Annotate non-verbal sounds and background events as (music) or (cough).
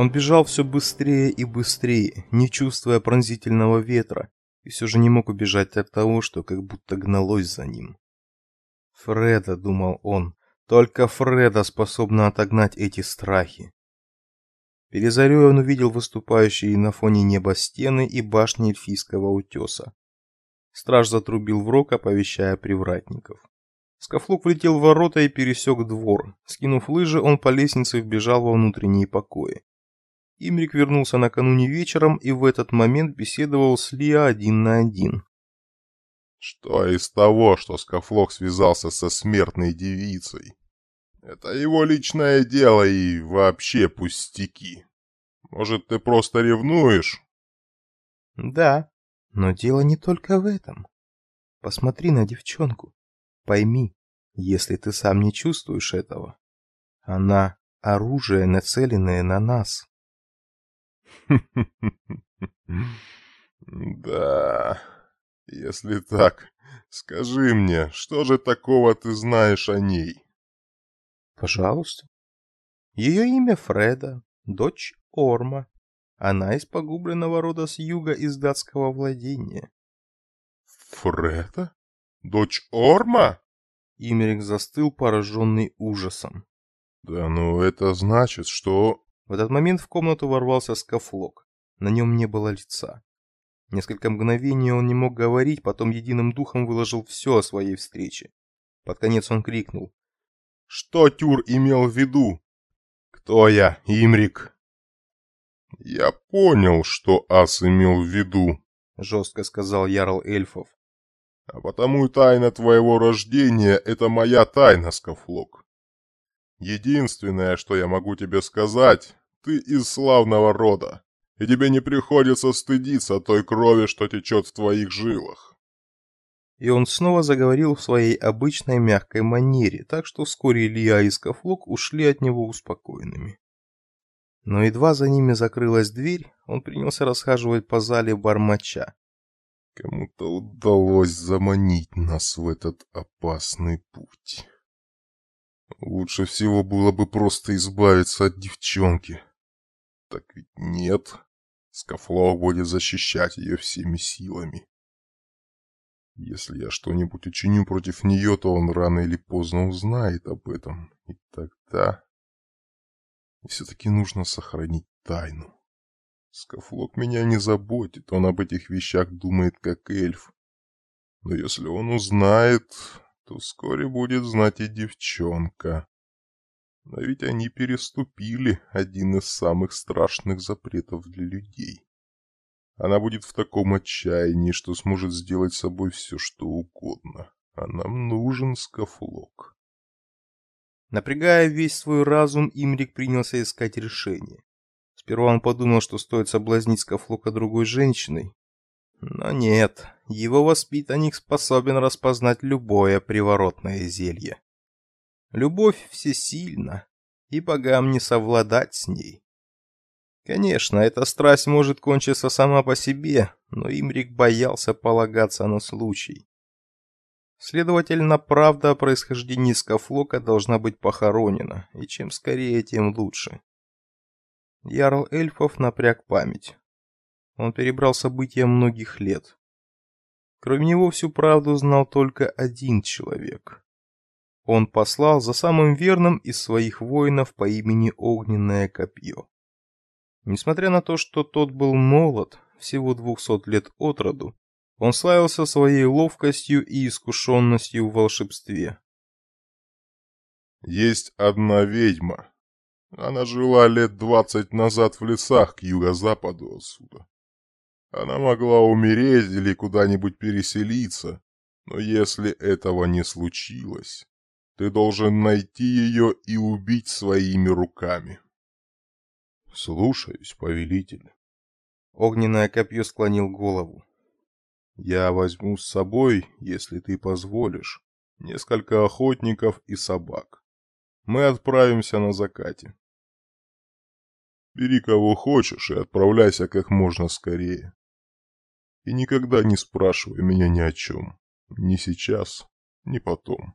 Он бежал все быстрее и быстрее, не чувствуя пронзительного ветра, и все же не мог убежать от того, что как будто гналось за ним. Фреда, думал он, только Фреда способна отогнать эти страхи. Перед зарей он увидел выступающие на фоне неба стены и башни эльфийского утеса. Страж затрубил в рог, оповещая привратников. Скафлок влетел в ворота и пересек двор. Скинув лыжи, он по лестнице вбежал во внутренние покои. Имрик вернулся накануне вечером и в этот момент беседовал с Лиа один на один. Что из того, что Скафлок связался со смертной девицей? Это его личное дело и вообще пустяки. Может, ты просто ревнуешь? Да, но дело не только в этом. Посмотри на девчонку. Пойми, если ты сам не чувствуешь этого, она оружие, нацеленное на нас. (laughs) Да, если так, скажи мне, что же такого ты знаешь о ней? Пожалуйста. Ее имя Фреда, дочь Орма. Она из погубленного рода с юга из датского владения. Фреда? Дочь Орма? Имерик застыл, пораженный ужасом. Да ну это значит, что... В этот момент в комнату ворвался скафлок. На нем не было лица. Несколько мгновений он не мог говорить, потом единым духом выложил все о своей встрече. Под конец он крикнул. «Что Тюр имел в виду?» «Кто я, Имрик?» «Я понял, что Ас имел в виду», — жестко сказал Ярл Эльфов. «А потому тайна твоего рождения — это моя тайна, Скафлок. Единственное, что я могу тебе сказать, ты из славного рода, и тебе не приходится стыдиться той крови, что течет в твоих жилах. И он снова заговорил в своей обычной мягкой манере, так что вскоре Илья и Скафлок ушли от него успокоенными. Но едва за ними закрылась дверь, он принялся расхаживать по зале бармача. Кому-то удалось заманить нас в этот опасный путь. Лучше всего было бы просто избавиться от девчонки. Так ведь нет. Скафлок будет защищать ее всеми силами. Если я что-нибудь учиню против нее, то он рано или поздно узнает об этом. И тогда... Все-таки нужно сохранить тайну. Скафлок меня не заботит, он об этих вещах думает как эльф. Но если он узнает, то вскоре будет знать и девчонка. Но ведь они переступили один из самых страшных запретов для людей. Она будет в таком отчаянии, что сможет сделать с собой все, что угодно. А нам нужен скафлок. Напрягая весь свой разум, Имрик принялся искать решение. Сперва он подумал, что стоит соблазнить скафлока другой женщиной. Но нет, его воспитанник способен распознать любое приворотное зелье. Любовь всесильна, и богам не совладать с ней. Конечно, эта страсть может кончиться сама по себе, но Имрик боялся полагаться на случай. Следовательно, правда о происхождении Скафлока должна быть похоронена, и чем скорее, тем лучше. Ярл эльфов напряг память. Он перебрал события многих лет. Кроме него всю правду знал только один человек. Он послал за самым верным из своих воинов по имени Огненное Копье. Несмотря на то, что тот был молод, всего двухсот лет от роду, он славился своей ловкостью и искушенностью в волшебстве. «Есть одна ведьма. Она жила лет двадцать назад в лесах к юго-западу отсюда. Она могла умереть или куда-нибудь переселиться, но если этого не случилось, ты должен найти ее и убить своими руками. Слушаюсь, повелитель. Огненное копье склонил голову. Я возьму с собой, если ты позволишь, несколько охотников и собак. Мы отправимся на закате. Бери кого хочешь и отправляйся как можно скорее. И никогда не спрашивай меня ни о чем. Ни сейчас, ни потом.